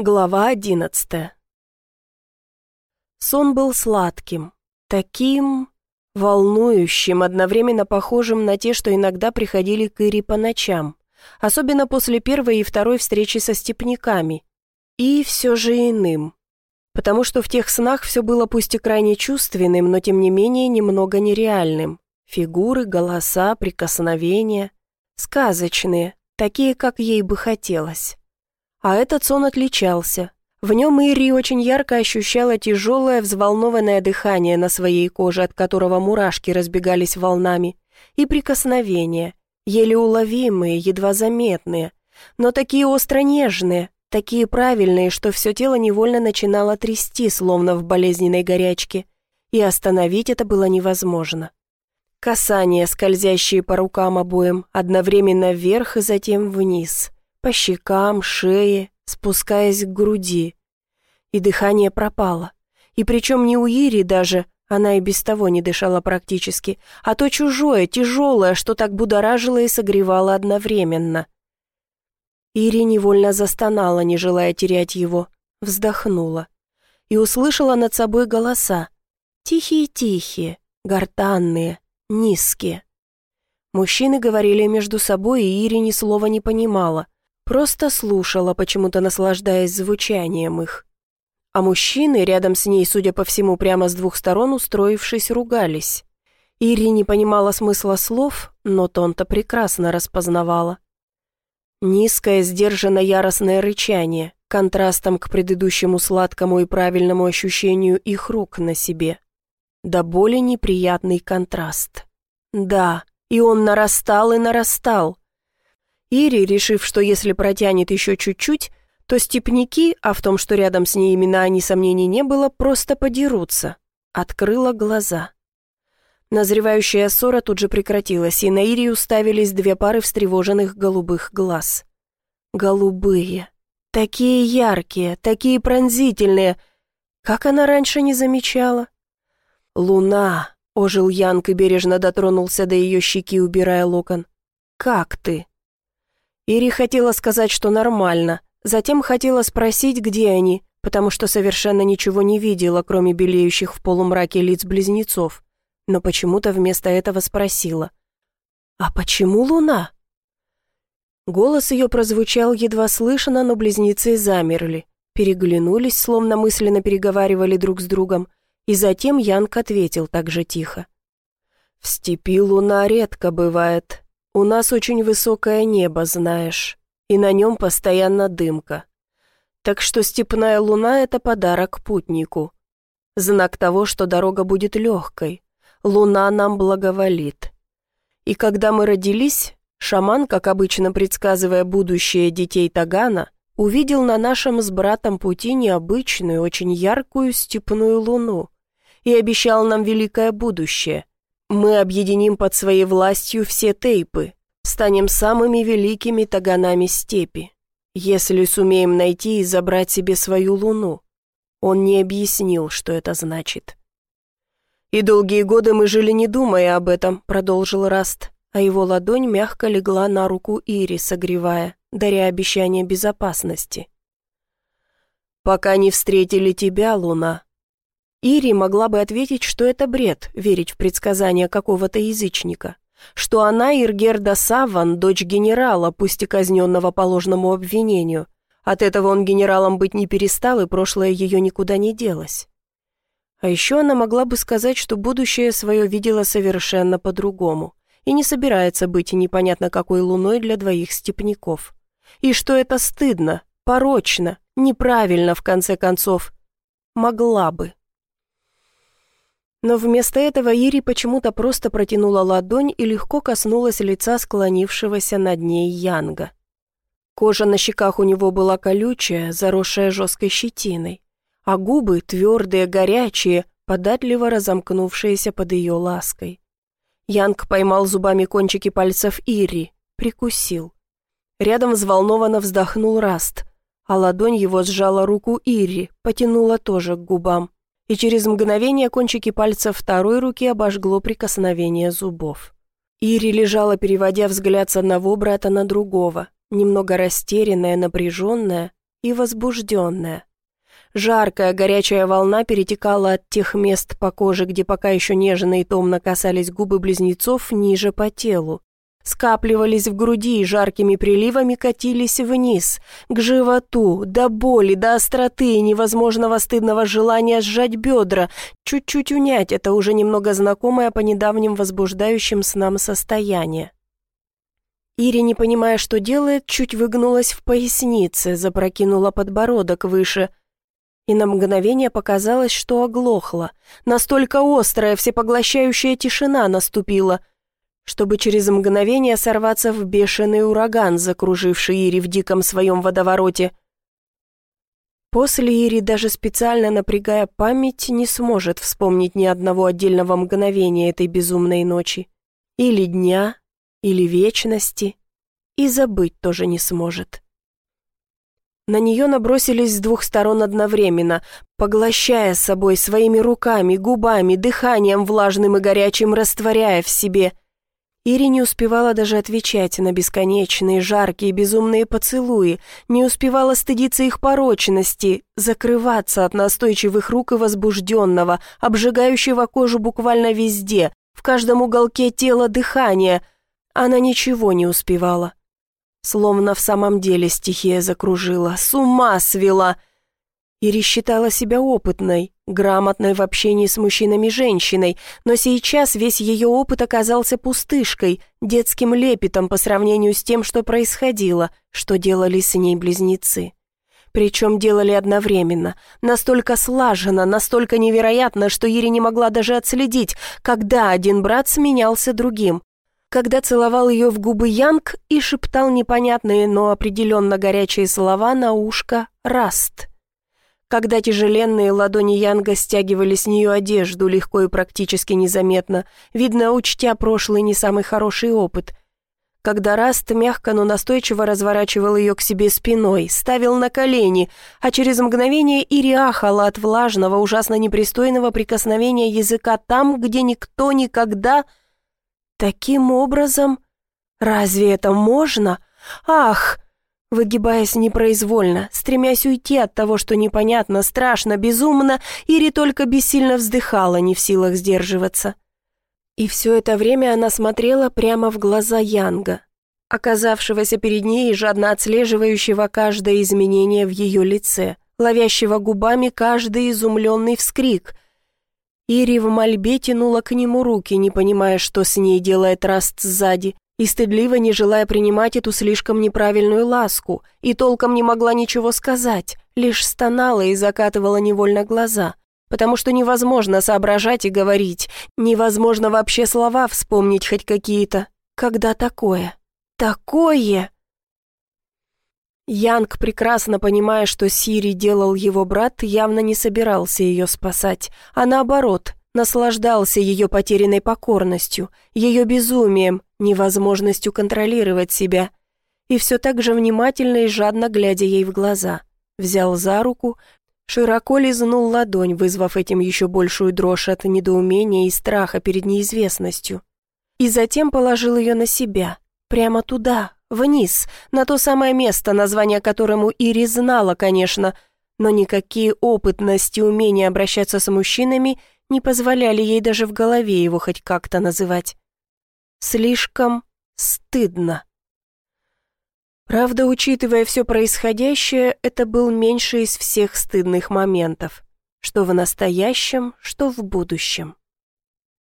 Глава одиннадцатая Сон был сладким, таким волнующим, одновременно похожим на те, что иногда приходили к Ире по ночам, особенно после первой и второй встречи со степняками, и все же иным, потому что в тех снах все было пусть и крайне чувственным, но тем не менее немного нереальным. Фигуры, голоса, прикосновения, сказочные, такие, как ей бы хотелось. А этот сон отличался. В нем Ири очень ярко ощущала тяжелое, взволнованное дыхание на своей коже, от которого мурашки разбегались волнами, и прикосновения, еле уловимые, едва заметные, но такие остро-нежные, такие правильные, что все тело невольно начинало трясти, словно в болезненной горячке, и остановить это было невозможно. Касания, скользящие по рукам обоим, одновременно вверх и затем вниз по щекам, шее, спускаясь к груди. И дыхание пропало. И причем не у Ири даже, она и без того не дышала практически, а то чужое, тяжелое, что так будоражило и согревало одновременно. Ири невольно застонала, не желая терять его, вздохнула. И услышала над собой голоса. Тихие-тихие, гортанные, низкие. Мужчины говорили между собой, и Ири ни слова не понимала. Просто слушала, почему-то наслаждаясь звучанием их. А мужчины рядом с ней, судя по всему, прямо с двух сторон устроившись, ругались. Ири не понимала смысла слов, но тон-то прекрасно распознавала. Низкое, сдержанно яростное рычание, контрастом к предыдущему сладкому и правильному ощущению их рук на себе. До боли неприятный контраст. Да, и он нарастал и нарастал, Ири, решив, что если протянет еще чуть-чуть, то степняки, а в том, что рядом с ней имена они сомнений не было, просто подерутся. Открыла глаза. Назревающая ссора тут же прекратилась, и на Ири уставились две пары встревоженных голубых глаз. Голубые. Такие яркие, такие пронзительные. Как она раньше не замечала? «Луна!» — ожил Янг и бережно дотронулся до ее щеки, убирая локон. «Как ты?» Ири хотела сказать, что нормально, затем хотела спросить, где они, потому что совершенно ничего не видела, кроме белеющих в полумраке лиц близнецов, но почему-то вместо этого спросила. «А почему луна?» Голос ее прозвучал едва слышно, но близнецы замерли, переглянулись, словно мысленно переговаривали друг с другом, и затем Янг ответил так же тихо. «В степи луна редко бывает, у нас очень высокое небо, знаешь, и на нем постоянно дымка. Так что степная луна — это подарок путнику. Знак того, что дорога будет легкой. Луна нам благоволит. И когда мы родились, шаман, как обычно предсказывая будущее детей Тагана, увидел на нашем с братом пути необычную, очень яркую степную луну и обещал нам великое будущее — мы объединим под своей властью все тейпы, станем самыми великими таганами степи, если сумеем найти и забрать себе свою луну. Он не объяснил, что это значит. «И долгие годы мы жили, не думая об этом», — продолжил Раст, а его ладонь мягко легла на руку Ири, согревая, даря обещание безопасности. «Пока не встретили тебя, луна, Ири могла бы ответить, что это бред, верить в предсказания какого-то язычника, что она Иргерда Саван, дочь генерала, пусть и казненного по ложному обвинению. От этого он генералом быть не перестал, и прошлое ее никуда не делось. А еще она могла бы сказать, что будущее свое видела совершенно по-другому и не собирается быть непонятно какой луной для двоих степняков. И что это стыдно, порочно, неправильно в конце концов. Могла бы. Но вместо этого Ири почему-то просто протянула ладонь и легко коснулась лица склонившегося над ней Янга. Кожа на щеках у него была колючая, заросшая жесткой щетиной, а губы, твердые, горячие, податливо разомкнувшиеся под ее лаской. Янг поймал зубами кончики пальцев Ири, прикусил. Рядом взволнованно вздохнул Раст, а ладонь его сжала руку Ири, потянула тоже к губам и через мгновение кончики пальцев второй руки обожгло прикосновение зубов. Ири лежала, переводя взгляд с одного брата на другого, немного растерянная, напряженная, и возбужденная. Жаркая горячая волна перетекала от тех мест по коже, где пока еще нежно и томно касались губы близнецов, ниже по телу. Скапливались в груди и жаркими приливами катились вниз, к животу, до боли, до остроты и невозможного стыдного желания сжать бедра, чуть-чуть унять это уже немного знакомое по недавним возбуждающим снам состояние. Ири, не понимая, что делает, чуть выгнулась в пояснице, запрокинула подбородок выше – и на мгновение показалось, что оглохла. Настолько острая, всепоглощающая тишина наступила, чтобы через мгновение сорваться в бешеный ураган, закруживший Ири в диком своем водовороте. После Ири, даже специально напрягая память, не сможет вспомнить ни одного отдельного мгновения этой безумной ночи. Или дня, или вечности, и забыть тоже не сможет. На нее набросились с двух сторон одновременно, поглощая собой своими руками, губами, дыханием влажным и горячим, растворяя в себе. Ири не успевала даже отвечать на бесконечные, жаркие, безумные поцелуи, не успевала стыдиться их порочности, закрываться от настойчивых рук и возбужденного, обжигающего кожу буквально везде, в каждом уголке тела дыхания. Она ничего не успевала. Словно в самом деле стихия закружила, с ума свела. Ири считала себя опытной, грамотной в общении с мужчинами и женщиной, но сейчас весь ее опыт оказался пустышкой, детским лепетом по сравнению с тем, что происходило, что делали с ней близнецы. Причем делали одновременно, настолько слаженно, настолько невероятно, что Ири не могла даже отследить, когда один брат сменялся другим когда целовал ее в губы Янг и шептал непонятные, но определенно горячие слова на ушко «Раст». Когда тяжеленные ладони Янга стягивали с нее одежду легко и практически незаметно, видно, учтя прошлый не самый хороший опыт. Когда Раст мягко, но настойчиво разворачивал ее к себе спиной, ставил на колени, а через мгновение Ири ахала от влажного, ужасно непристойного прикосновения языка там, где никто никогда Таким образом? Разве это можно? Ах! Выгибаясь непроизвольно, стремясь уйти от того, что непонятно, страшно, безумно, Ири только бессильно вздыхала, не в силах сдерживаться. И все это время она смотрела прямо в глаза Янга, оказавшегося перед ней и жадно отслеживающего каждое изменение в ее лице, ловящего губами каждый изумленный вскрик, Ири в мольбе тянула к нему руки, не понимая, что с ней делает Раст сзади, и стыдливо не желая принимать эту слишком неправильную ласку, и толком не могла ничего сказать, лишь стонала и закатывала невольно глаза, потому что невозможно соображать и говорить, невозможно вообще слова вспомнить хоть какие-то. Когда такое? Такое! Янг, прекрасно понимая, что Сири делал его брат, явно не собирался ее спасать, а наоборот, наслаждался ее потерянной покорностью, ее безумием, невозможностью контролировать себя. И все так же внимательно и жадно глядя ей в глаза. Взял за руку, широко лизнул ладонь, вызвав этим еще большую дрожь от недоумения и страха перед неизвестностью. И затем положил ее на себя, прямо туда, Вниз, на то самое место, название которому Ири знала, конечно, но никакие опытности умения обращаться с мужчинами не позволяли ей даже в голове его хоть как-то называть. Слишком стыдно. Правда, учитывая все происходящее, это был меньший из всех стыдных моментов, что в настоящем, что в будущем.